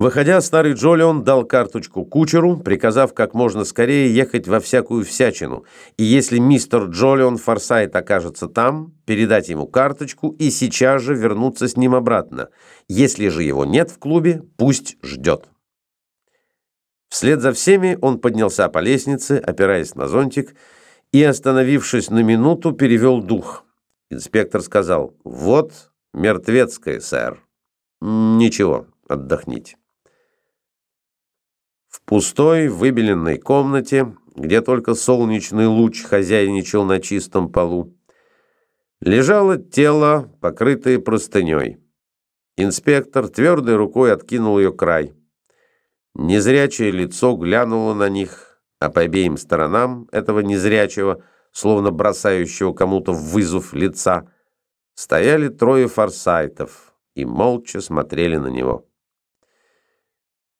Выходя, старый Джолион дал карточку кучеру, приказав как можно скорее ехать во всякую всячину, и если мистер Джолион Форсайт окажется там, передать ему карточку и сейчас же вернуться с ним обратно. Если же его нет в клубе, пусть ждет. Вслед за всеми он поднялся по лестнице, опираясь на зонтик, и, остановившись на минуту, перевел дух. Инспектор сказал, «Вот мертвецкая, сэр». «Ничего, отдохните». В пустой, выбеленной комнате, где только солнечный луч хозяйничал на чистом полу, лежало тело, покрытое простыней. Инспектор твердой рукой откинул ее край. Незрячее лицо глянуло на них, а по обеим сторонам этого незрячего, словно бросающего кому-то вызов лица, стояли трое форсайтов и молча смотрели на него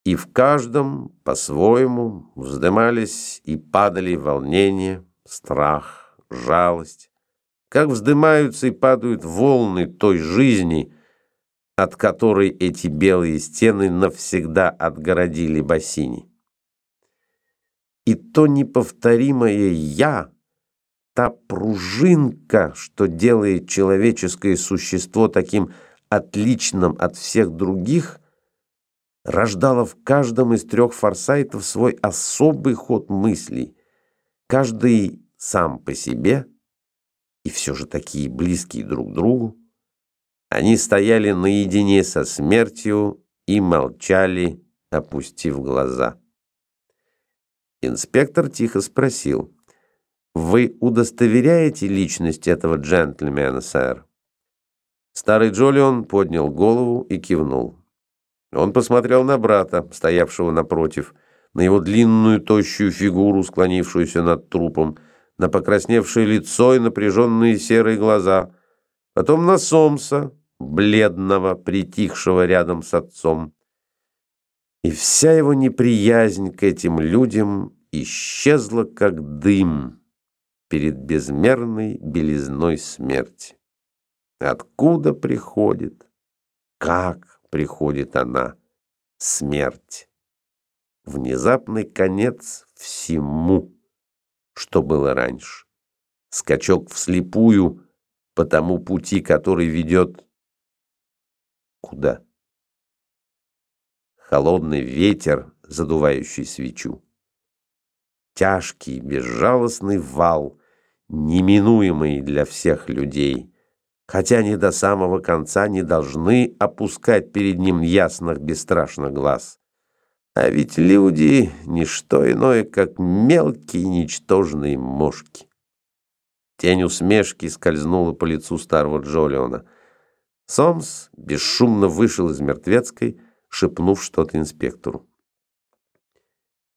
и в каждом по-своему вздымались и падали волнение, страх, жалость, как вздымаются и падают волны той жизни, от которой эти белые стены навсегда отгородили бассейни. И то неповторимое «я», та пружинка, что делает человеческое существо таким отличным от всех других – рождала в каждом из трех форсайтов свой особый ход мыслей, каждый сам по себе, и все же такие близкие друг другу. Они стояли наедине со смертью и молчали, опустив глаза. Инспектор тихо спросил, «Вы удостоверяете личность этого джентльмена, сэр?» Старый Джолион поднял голову и кивнул. Он посмотрел на брата, стоявшего напротив, на его длинную тощую фигуру, склонившуюся над трупом, на покрасневшее лицо и напряженные серые глаза, потом на Сомса, бледного, притихшего рядом с отцом. И вся его неприязнь к этим людям исчезла, как дым перед безмерной белизной смерти. Откуда приходит? Как приходит она, смерть. Внезапный конец всему, что было раньше. Скачок вслепую по тому пути, который ведет куда? Холодный ветер, задувающий свечу. Тяжкий, безжалостный вал, неминуемый для всех людей — хотя они до самого конца не должны опускать перед ним ясных бесстрашных глаз. А ведь люди — ничто иное, как мелкие ничтожные мошки. Тень усмешки скользнула по лицу старого Джолиона. Сомс бесшумно вышел из мертвецкой, шепнув что-то инспектору.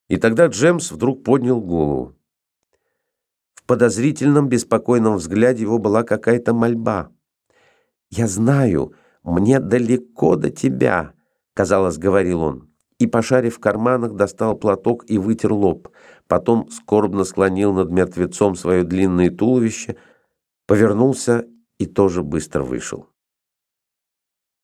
И тогда Джемс вдруг поднял голову. В подозрительном, беспокойном взгляде его была какая-то мольба. «Я знаю, мне далеко до тебя», — казалось, говорил он. И, пошарив в карманах, достал платок и вытер лоб. Потом скорбно склонил над мертвецом свое длинное туловище, повернулся и тоже быстро вышел.